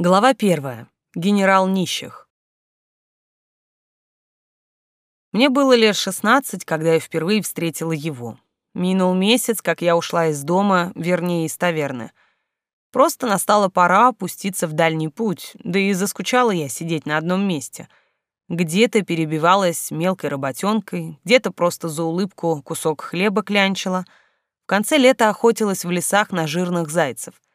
Глава первая. Генерал нищих. Мне было лет шестнадцать, когда я впервые встретила его. Минул месяц, как я ушла из дома, вернее, из таверны. Просто настала пора опуститься в дальний путь, да и заскучала я сидеть на одном месте. Где-то перебивалась мелкой работенкой, где-то просто за улыбку кусок хлеба клянчила. В конце лета охотилась в лесах на жирных зайцев —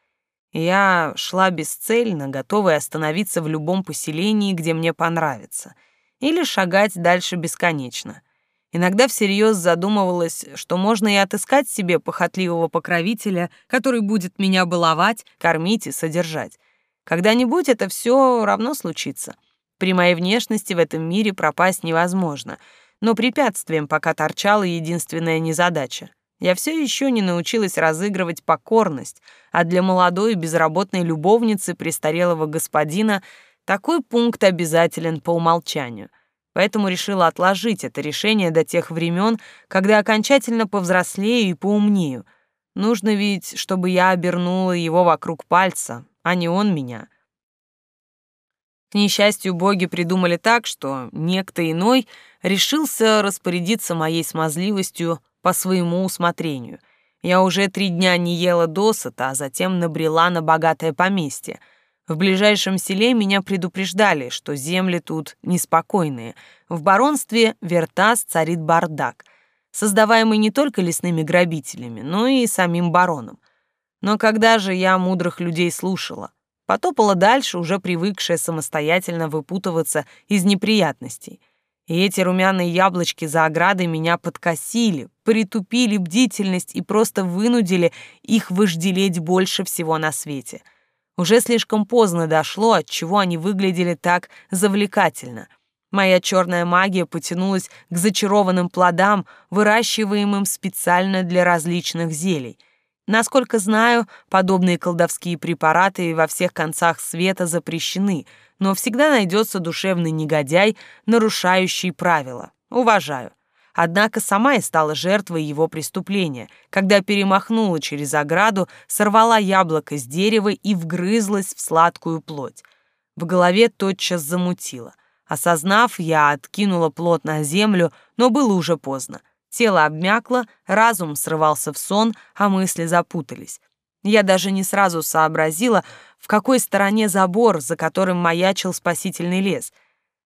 я шла бесцельно, готовая остановиться в любом поселении, где мне понравится, или шагать дальше бесконечно. Иногда всерьез задумывалась, что можно и отыскать себе похотливого покровителя, который будет меня баловать, кормить и содержать. Когда-нибудь это все равно случится. При моей внешности в этом мире пропасть невозможно, но препятствием пока торчала единственная незадача я все еще не научилась разыгрывать покорность, а для молодой безработной любовницы престарелого господина такой пункт обязателен по умолчанию. Поэтому решила отложить это решение до тех времен, когда окончательно повзрослею и поумнею. Нужно ведь, чтобы я обернула его вокруг пальца, а не он меня. К несчастью, боги придумали так, что некто иной решился распорядиться моей смазливостью по своему усмотрению. Я уже три дня не ела досыта, а затем набрела на богатое поместье. В ближайшем селе меня предупреждали, что земли тут неспокойные. В баронстве Вертас царит бардак, создаваемый не только лесными грабителями, но и самим бароном. Но когда же я мудрых людей слушала? Потопала дальше, уже привыкшая самостоятельно выпутываться из неприятностей — и эти румяные яблочки за оградой меня подкосили, притупили бдительность и просто вынудили их вожделеть больше всего на свете. Уже слишком поздно дошло, от чего они выглядели так завлекательно. Моя черная магия потянулась к зачарованным плодам, выращиваемым специально для различных зелий. Насколько знаю, подобные колдовские препараты во всех концах света запрещены — но всегда найдется душевный негодяй, нарушающий правила. Уважаю. Однако сама и стала жертвой его преступления, когда перемахнула через ограду, сорвала яблоко с дерева и вгрызлась в сладкую плоть. В голове тотчас замутило. Осознав, я откинула плод на землю, но было уже поздно. Тело обмякло, разум срывался в сон, а мысли запутались. Я даже не сразу сообразила, в какой стороне забор, за которым маячил спасительный лес.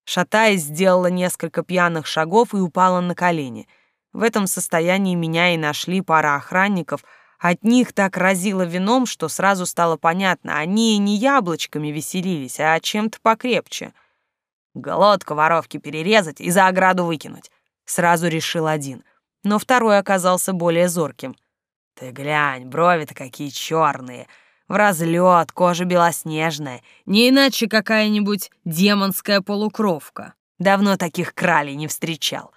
Шатаясь, сделала несколько пьяных шагов и упала на колени. В этом состоянии меня и нашли пара охранников. От них так разило вином, что сразу стало понятно, они не яблочками веселились, а чем-то покрепче. Голодку воровки перерезать и за ограду выкинуть. Сразу решил один. Но второй оказался более зорким — ты глянь, брови-то какие черные, в разлет, кожа белоснежная, не иначе какая-нибудь демонская полукровка. Давно таких кралей не встречал.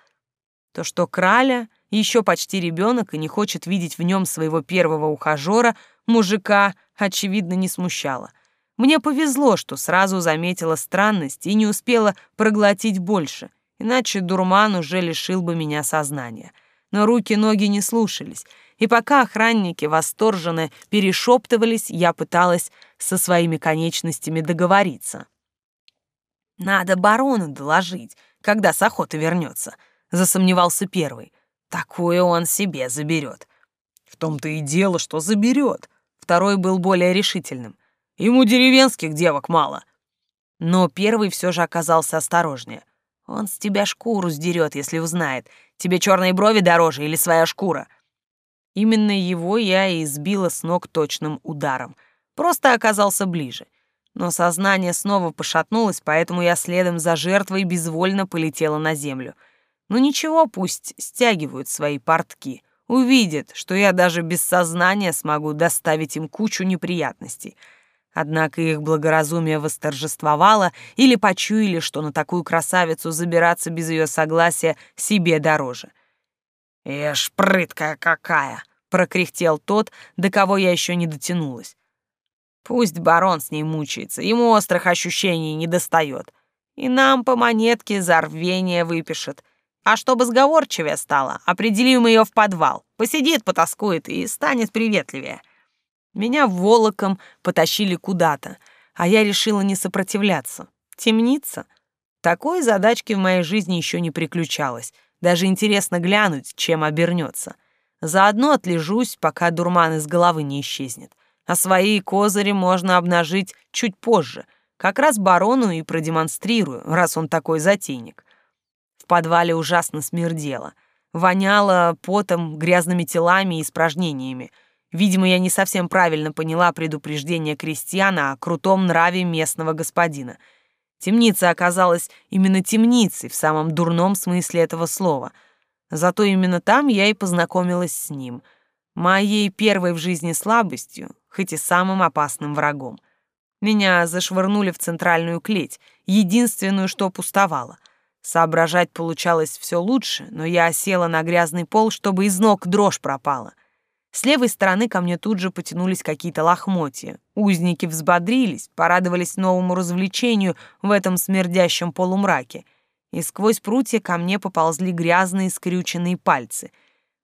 То, что краля еще почти ребенок и не хочет видеть в нем своего первого ухажера, мужика, очевидно, не смущало. Мне повезло, что сразу заметила странность и не успела проглотить больше, иначе дурман уже лишил бы меня сознания. Но руки-ноги не слушались — и пока охранники восторженно перешептывались, я пыталась со своими конечностями договориться. «Надо барону доложить, когда с охоты вернется», — засомневался первый. «Такое он себе заберет». «В том-то и дело, что заберет». Второй был более решительным. «Ему деревенских девок мало». Но первый все же оказался осторожнее. «Он с тебя шкуру сдерет, если узнает. Тебе черные брови дороже или своя шкура?» Именно его я и избила с ног точным ударом. Просто оказался ближе. Но сознание снова пошатнулось, поэтому я следом за жертвой безвольно полетела на землю. Ну ничего, пусть стягивают свои портки. Увидят, что я даже без сознания смогу доставить им кучу неприятностей. Однако их благоразумие восторжествовало или почуяли, что на такую красавицу забираться без ее согласия себе дороже — «Ишь, прыткая какая!» — прокряхтел тот, до кого я еще не дотянулась. «Пусть барон с ней мучается, ему острых ощущений не достает. И нам по монетке за рвение выпишет. А чтобы сговорчивее стало, определим ее в подвал. Посидит, потаскует и станет приветливее». Меня волоком потащили куда-то. а я решила не сопротивляться. Темница? Такой задачки в моей жизни еще не приключалось. Даже интересно глянуть, чем обернется. Заодно отлежусь, пока дурман из головы не исчезнет. А свои козыри можно обнажить чуть позже. Как раз барону и продемонстрирую, раз он такой затейник. В подвале ужасно смердело. Воняло потом, грязными телами и испражнениями. Видимо, я не совсем правильно поняла предупреждение крестьяна о крутом нраве местного господина. Темница оказалась именно темницей в самом дурном смысле этого слова. Зато именно там я и познакомилась с ним. Моей первой в жизни слабостью, хоть и самым опасным врагом. Меня зашвырнули в центральную клеть, единственную, что пустовало. Соображать получалось все лучше, но я села на грязный пол, чтобы из ног дрожь пропала. С левой стороны ко мне тут же потянулись какие-то лохмотья. Узники взбодрились, порадовались новому развлечению в этом смердящем полумраке. И сквозь прутья ко мне поползли грязные скрюченные пальцы.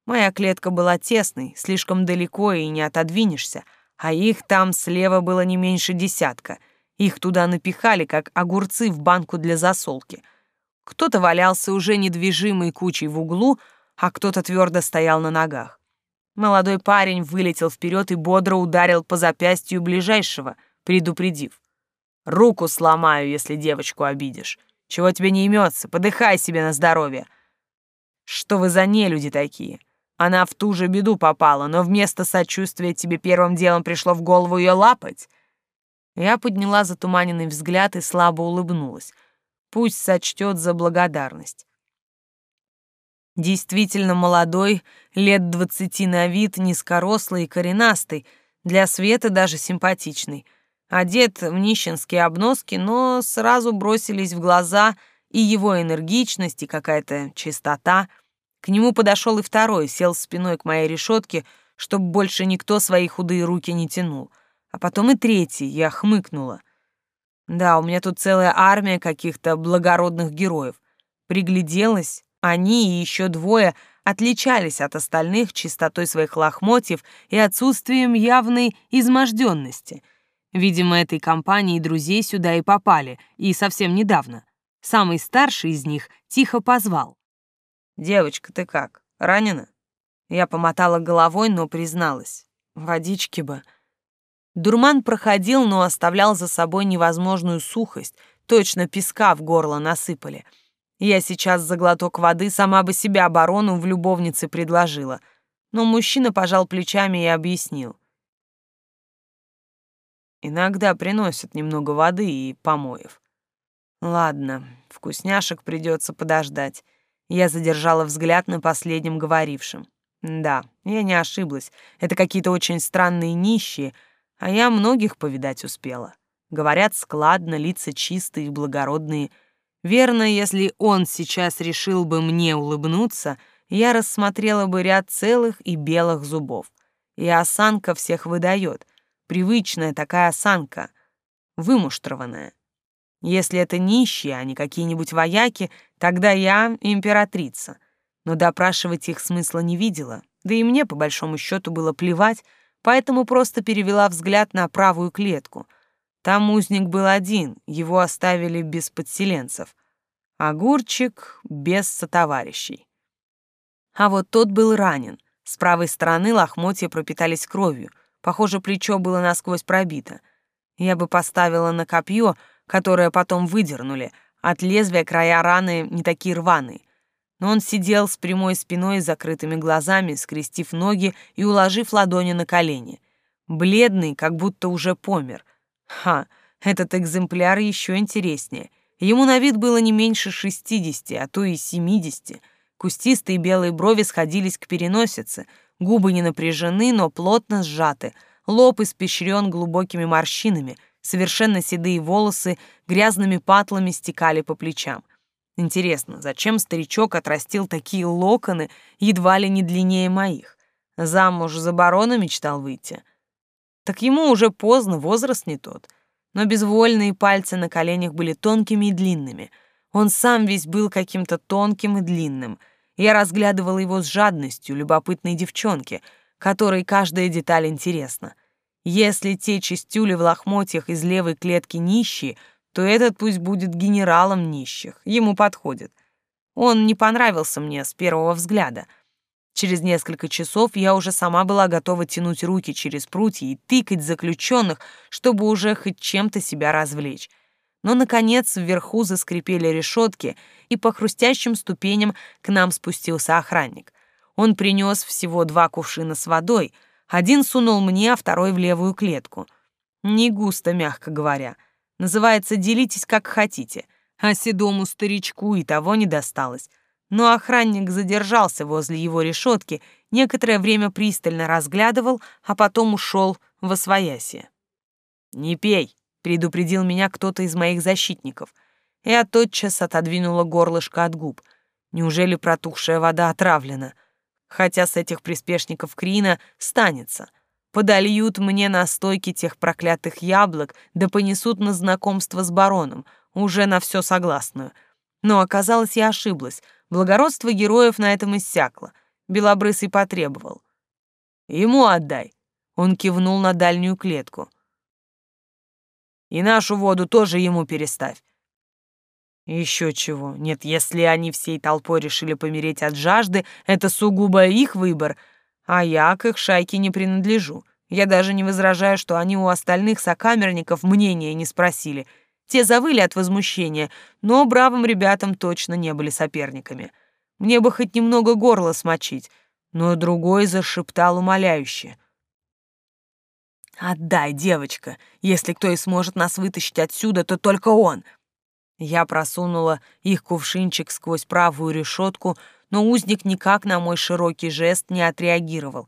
Моя клетка была тесной, слишком далеко и не отодвинешься, а их там слева было не меньше десятка. Их туда напихали, как огурцы в банку для засолки. Кто-то валялся уже недвижимой кучей в углу, а кто-то твердо стоял на ногах. Молодой парень вылетел вперед и бодро ударил по запястью ближайшего, предупредив. «Руку сломаю, если девочку обидишь. Чего тебе не имется? Подыхай себе на здоровье!» «Что вы за нелюди такие? Она в ту же беду попала, но вместо сочувствия тебе первым делом пришло в голову ее лапать?» Я подняла затуманенный взгляд и слабо улыбнулась. Пусть сочтет за благодарность. Действительно молодой, лет двадцати на вид, низкорослый и коренастый, для Света даже симпатичный. Одет в нищенские обноски, но сразу бросились в глаза и его энергичность, и какая-то чистота. К нему подошел и второй, сел спиной к моей решетке, чтобы больше никто свои худые руки не тянул. А потом и третий, я хмыкнула. Да, у меня тут целая армия каких-то благородных героев. Пригляделась, они и еще двое отличались от остальных чистотой своих лохмотьев и отсутствием явной изможденности. Видимо, этой компанией друзей сюда и попали, и совсем недавно. Самый старший из них тихо позвал. «Девочка, ты как, ранена?» Я помотала головой, но призналась. «Водички бы». Дурман проходил, но оставлял за собой невозможную сухость, точно песка в горло насыпали — я сейчас за глоток воды сама бы себя оборону в любовнице предложила. Но мужчина пожал плечами и объяснил. Иногда приносят немного воды и помоев. Ладно, вкусняшек придется подождать. Я задержала взгляд на последнем говорившем. Да, я не ошиблась. Это какие-то очень странные нищие, а я многих повидать успела. Говорят складно, лица чистые, благородные — Верно, если он сейчас решил бы мне улыбнуться, я рассмотрела бы ряд целых и белых зубов. И осанка всех выдает. Привычная такая осанка, вымуштрованная. Если это нищие, а не какие-нибудь вояки, тогда я императрица. Но допрашивать их смысла не видела, да и мне, по большому счету, было плевать, поэтому просто перевела взгляд на правую клетку — там узник был один, его оставили без подселенцев. Огурчик без сотоварищей. А вот тот был ранен. С правой стороны лохмотья пропитались кровью. Похоже, плечо было насквозь пробито. Я бы поставила на копье, которое потом выдернули. От лезвия края раны не такие рваные. Но он сидел с прямой спиной и закрытыми глазами, скрестив ноги и уложив ладони на колени. Бледный, как будто уже помер — Ха, этот экземпляр еще интереснее. Ему на вид было не меньше шестидесяти, а то и семидесяти. Кустистые белые брови сходились к переносице, губы не напряжены, но плотно сжаты, лоб испещрен глубокими морщинами, совершенно седые волосы грязными патлами стекали по плечам. Интересно, зачем старичок отрастил такие локоны, едва ли не длиннее моих? Замуж за барона мечтал выйти. Так ему уже поздно, возраст не тот. Но безвольные пальцы на коленях были тонкими и длинными. Он сам весь был каким-то тонким и длинным. Я разглядывала его с жадностью любопытной девчонки, которой каждая деталь интересна. Если те чистюли в лохмотьях из левой клетки нищие, то этот пусть будет генералом нищих, ему подходит. Он не понравился мне с первого взгляда. Через несколько часов я уже сама была готова тянуть руки через прутья и тыкать заключенных, чтобы уже хоть чем-то себя развлечь. Но, наконец, вверху заскрипели решетки, и по хрустящим ступеням к нам спустился охранник. Он принес всего два кувшина с водой, один сунул мне, а второй в левую клетку. Не густо, мягко говоря. Называется «делитесь как хотите», а седому старичку и того не досталось. Но охранник задержался возле его решетки, некоторое время пристально разглядывал, а потом ушел во свояси. «Не пей», — предупредил меня кто-то из моих защитников. Я тотчас отодвинула горлышко от губ. Неужели протухшая вода отравлена? Хотя с этих приспешников Крина станется. Подольют мне настойки тех проклятых яблок, да понесут на знакомство с бароном, уже на все согласную. Но оказалось, я ошиблась. Благородство героев на этом иссякло. Белобрысый потребовал. «Ему отдай», — он кивнул на дальнюю клетку. «И нашу воду тоже ему переставь. Еще чего. Нет, если они всей толпой решили помереть от жажды, это сугубо их выбор, а я к их шайке не принадлежу. Я даже не возражаю, что они у остальных сокамерников мнения не спросили. Те завыли от возмущения, но бравым ребятам точно не были соперниками. Мне бы хоть немного горла смочить, но другой зашептал умоляюще. «Отдай, девочка, если кто и сможет нас вытащить отсюда, то только он. Я просунула их кувшинчик сквозь правую решетку, но узник никак на мой широкий жест не отреагировал.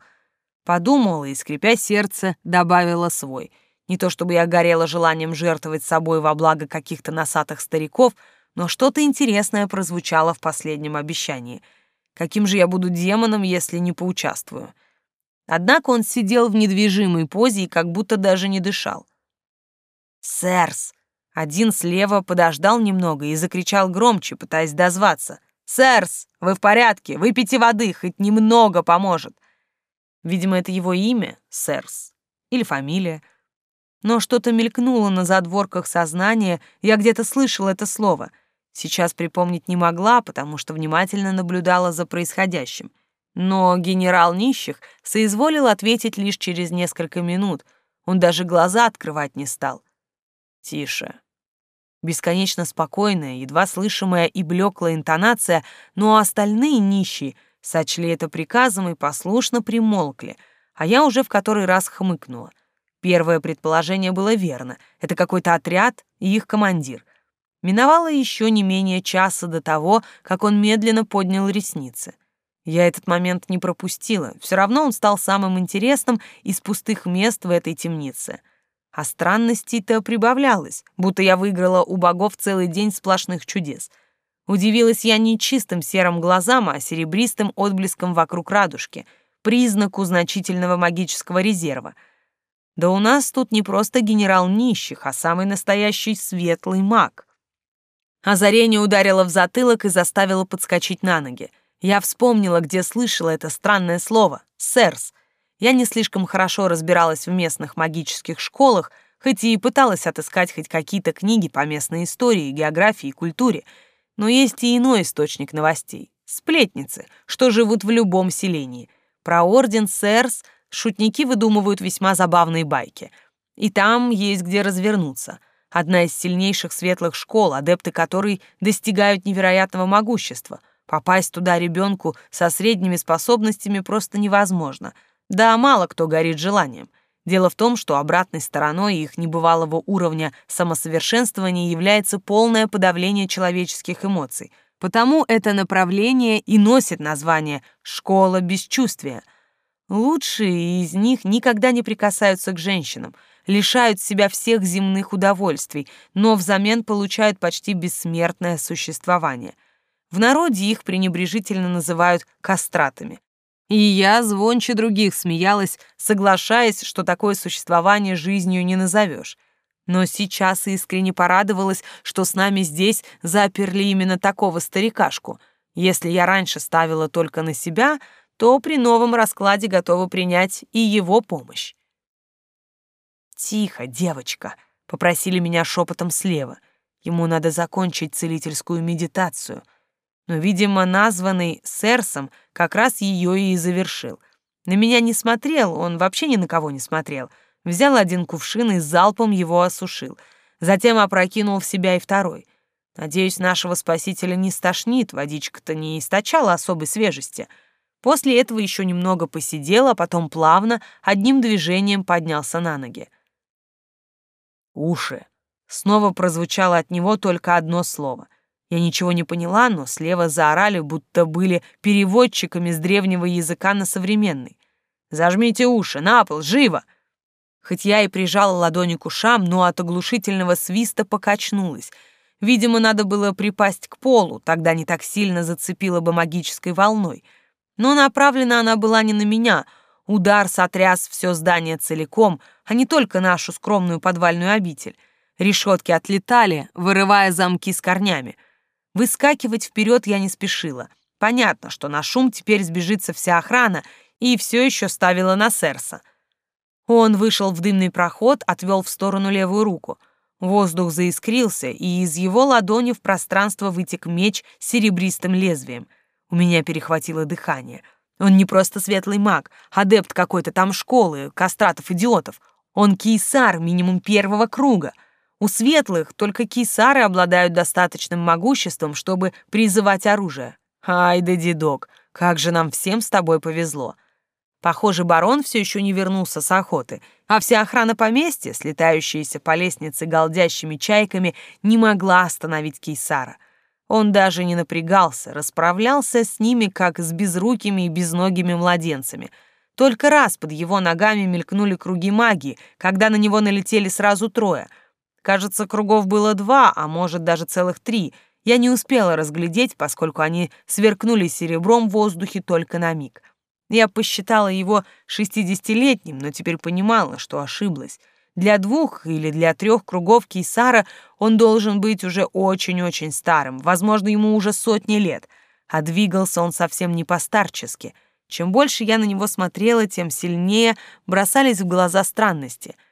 Подумала и, скрипя сердце, добавила свой. Не то чтобы я горела желанием жертвовать собой во благо каких-то носатых стариков, но что-то интересное прозвучало в последнем обещании. Каким же я буду демоном, если не поучаствую? Однако он сидел в недвижимой позе и как будто даже не дышал. «Сэрс!» Один слева подождал немного и закричал громче, пытаясь дозваться. «Сэрс, вы в порядке? Выпейте воды, хоть немного поможет». Видимо, это его имя, Сэрс, или фамилия. Но что-то мелькнуло на задворках сознания, я где-то слышала это слово. Сейчас припомнить не могла, потому что внимательно наблюдала за происходящим. Но генерал нищих соизволил ответить лишь через несколько минут. Он даже глаза открывать не стал. «Тише, Бесконечно спокойная, едва слышимая и блеклая интонация, но остальные нищие сочли это приказом и послушно примолкли, а я уже в который раз хмыкнула. Первое предположение было верно. Это какой-то отряд и их командир. Миновало еще не менее часа до того, как он медленно поднял ресницы. Я этот момент не пропустила. Все равно он стал самым интересным из пустых мест в этой темнице. А странностей-то прибавлялось, будто я выиграла у богов целый день сплошных чудес. Удивилась я не чистым серым глазам, а серебристым отблеском вокруг радужки, признаку значительного магического резерва. Да у нас тут не просто генерал нищих, а самый настоящий светлый маг. Озарение ударило в затылок и заставило подскочить на ноги. Я вспомнила, где слышала это странное слово — «сэрс», я не слишком хорошо разбиралась в местных магических школах, хоть и пыталась отыскать хоть какие-то книги по местной истории, географии и культуре, но есть и иной источник новостей — сплетницы, что живут в любом селении. Про орден Сэрс шутники выдумывают весьма забавные байки. И там есть где развернуться. Одна из сильнейших светлых школ, адепты которой достигают невероятного могущества. Попасть туда ребенку со средними способностями просто невозможно — да мало кто горит желанием. Дело в том, что обратной стороной их небывалого уровня самосовершенствования является полное подавление человеческих эмоций. Потому это направление и носит название «школа бесчувствия». Лучшие из них никогда не прикасаются к женщинам, лишают себя всех земных удовольствий, но взамен получают почти бессмертное существование. В народе их пренебрежительно называют кастратами. И я звонче других смеялась, соглашаясь, что такое существование жизнью не назовешь. Но сейчас искренне порадовалась, что с нами здесь заперли именно такого старикашку. Если я раньше ставила только на себя, то при новом раскладе готова принять и его помощь. «Тихо, девочка!» — попросили меня шепотом слева. Ему надо закончить целительскую медитацию. Но, видимо, названный Серсом как раз ее и завершил. На меня не смотрел, он вообще ни на кого не смотрел. Взял один кувшин и залпом его осушил. Затем опрокинул в себя и второй. Надеюсь, нашего спасителя не стошнит, водичка-то не источала особой свежести. После этого еще немного посидел, а потом плавно, одним движением поднялся на ноги. «Уши!» Снова прозвучало от него только одно слово. Я ничего не поняла, но слева заорали, будто были переводчиками с древнего языка на современный. «Зажмите уши! На пол! Живо!» Хоть я и прижала ладони к ушам, но от оглушительного свиста покачнулась. Видимо, надо было припасть к полу, тогда не так сильно зацепила бы магической волной. Но направлена она была не на меня. Удар сотряс все здание целиком, а не только нашу скромную подвальную обитель. Решетки отлетали, вырывая замки с корнями. Выскакивать вперед я не спешила. Понятно, что на шум теперь сбежится вся охрана, и все еще ставила на Серса. Он вышел в дымный проход, отвел в сторону левую руку. Воздух заискрился, и из его ладони в пространство вытек меч с серебристым лезвием. У меня перехватило дыхание. Он не просто светлый маг, адепт какой-то там школы, кастратов-идиотов. Он кейсар минимум первого круга — у светлых только кисары обладают достаточным могуществом, чтобы призывать оружие. Ай да дедок, как же нам всем с тобой повезло. Похоже, барон все еще не вернулся с охоты, а вся охрана поместья, слетающаяся по лестнице голдящими чайками, не могла остановить Кейсара. Он даже не напрягался, расправлялся с ними, как с безрукими и безногими младенцами. Только раз под его ногами мелькнули круги магии, когда на него налетели сразу трое — Кажется, кругов было два, а может даже целых три. Я не успела разглядеть, поскольку они сверкнули серебром в воздухе только на миг. Я посчитала его шестидесятилетним, но теперь понимала, что ошиблась. Для двух или для трех кругов Кейсара он должен быть уже очень-очень старым, возможно, ему уже сотни лет, а двигался он совсем не постарчески. Чем больше я на него смотрела, тем сильнее бросались в глаза странности —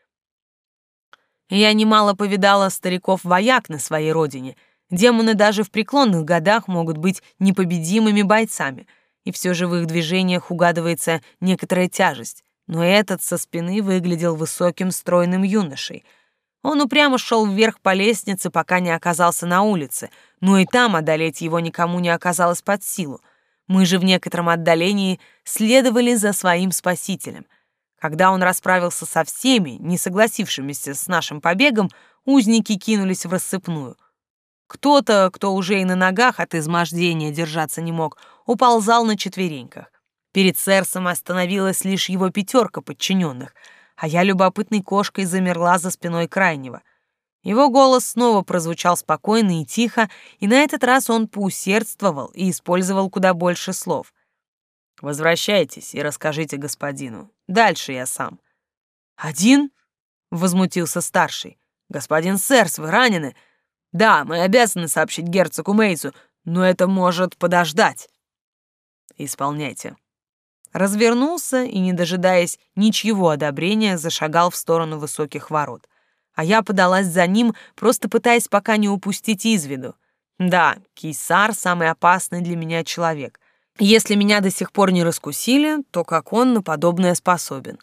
я немало повидала стариков-вояк на своей родине. Демоны даже в преклонных годах могут быть непобедимыми бойцами, и все же в их движениях угадывается некоторая тяжесть. Но этот со спины выглядел высоким, стройным юношей. Он упрямо шел вверх по лестнице, пока не оказался на улице, но и там одолеть его никому не оказалось под силу. Мы же в некотором отдалении следовали за своим спасителем — когда он расправился со всеми, не согласившимися с нашим побегом, узники кинулись в рассыпную. Кто-то, кто уже и на ногах от измождения держаться не мог, уползал на четвереньках. Перед Серсом остановилась лишь его пятерка подчиненных, а я любопытной кошкой замерла за спиной крайнего. Его голос снова прозвучал спокойно и тихо, и на этот раз он поусердствовал и использовал куда больше слов. Возвращайтесь и расскажите господину. Дальше я сам. Один? Возмутился старший. Господин Сэрс, вы ранены? Да, мы обязаны сообщить герцогу Мейсу, но это может подождать. Исполняйте. Развернулся и, не дожидаясь ничьего одобрения, зашагал в сторону высоких ворот. А я подалась за ним, просто пытаясь пока не упустить из виду. Да, Кейсар — самый опасный для меня человек — если меня до сих пор не раскусили, то как он на подобное способен.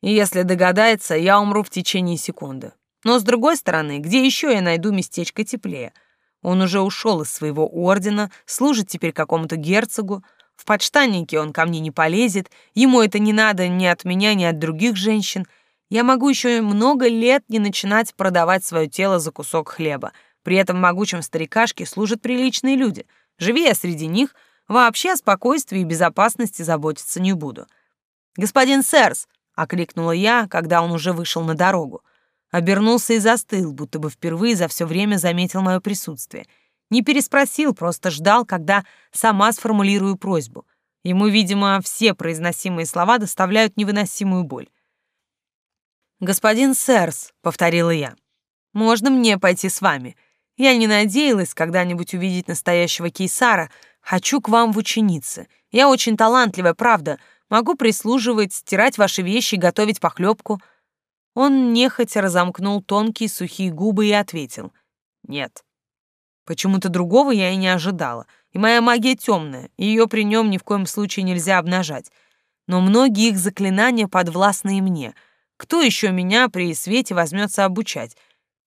И если догадается, я умру в течение секунды. Но с другой стороны, где еще я найду местечко теплее? Он уже ушел из своего ордена, служит теперь какому-то герцогу. В подштаннике он ко мне не полезет, ему это не надо ни от меня, ни от других женщин. Я могу еще много лет не начинать продавать свое тело за кусок хлеба. При этом могучем старикашке служат приличные люди. Живи я среди них — Вообще о спокойствии и безопасности заботиться не буду. «Господин Сэрс!» — окликнула я, когда он уже вышел на дорогу. Обернулся и застыл, будто бы впервые за все время заметил мое присутствие. Не переспросил, просто ждал, когда сама сформулирую просьбу. Ему, видимо, все произносимые слова доставляют невыносимую боль. «Господин Сэрс», — повторила я, — «можно мне пойти с вами? Я не надеялась когда-нибудь увидеть настоящего кейсара, Хочу к вам в ученицы. Я очень талантливая, правда. Могу прислуживать, стирать ваши вещи, готовить похлебку. Он нехотя разомкнул тонкие сухие губы и ответил. «Нет». Почему-то другого я и не ожидала. И моя магия темная, ее при нем ни в коем случае нельзя обнажать. Но многие их заклинания подвластны и мне. Кто еще меня при свете возьмется обучать?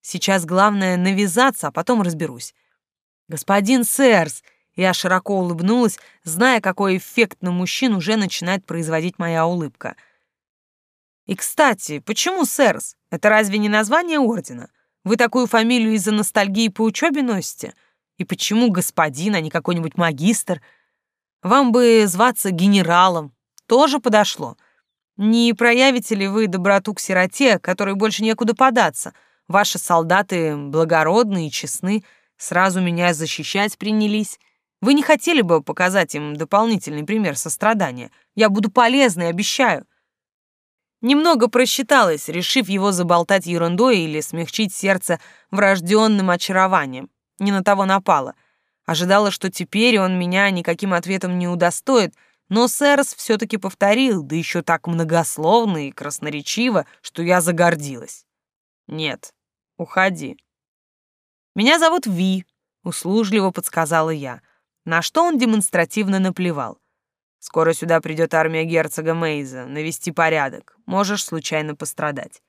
Сейчас главное навязаться, а потом разберусь. «Господин Сэрс!» Я широко улыбнулась, зная, какой эффект на мужчин уже начинает производить моя улыбка. «И, кстати, почему Сэрс? Это разве не название ордена? Вы такую фамилию из-за ностальгии по учебе носите? И почему господин, а не какой-нибудь магистр? Вам бы зваться генералом. Тоже подошло. Не проявите ли вы доброту к сироте, которой больше некуда податься? Ваши солдаты благородны и честны, сразу меня защищать принялись. Вы не хотели бы показать им дополнительный пример сострадания? Я буду полезной, обещаю. Немного просчиталась, решив его заболтать ерундой или смягчить сердце врожденным очарованием. Не на того напала. Ожидала, что теперь он меня никаким ответом не удостоит, но Сэрс все-таки повторил, да еще так многословно и красноречиво, что я загордилась. «Нет, уходи». «Меня зовут Ви», — услужливо подсказала я на что он демонстративно наплевал. «Скоро сюда придет армия герцога Мейза, навести порядок, можешь случайно пострадать».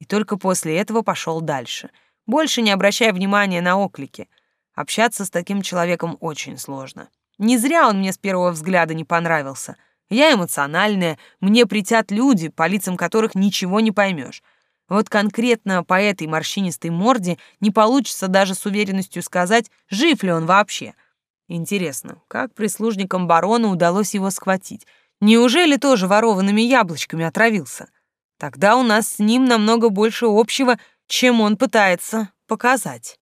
И только после этого пошел дальше, больше не обращая внимания на оклики. Общаться с таким человеком очень сложно. Не зря он мне с первого взгляда не понравился. Я эмоциональная, мне притят люди, по лицам которых ничего не поймешь. Вот конкретно по этой морщинистой морде не получится даже с уверенностью сказать, жив ли он вообще — Интересно, как прислужникам барона удалось его схватить? Неужели тоже ворованными яблочками отравился? Тогда у нас с ним намного больше общего, чем он пытается показать.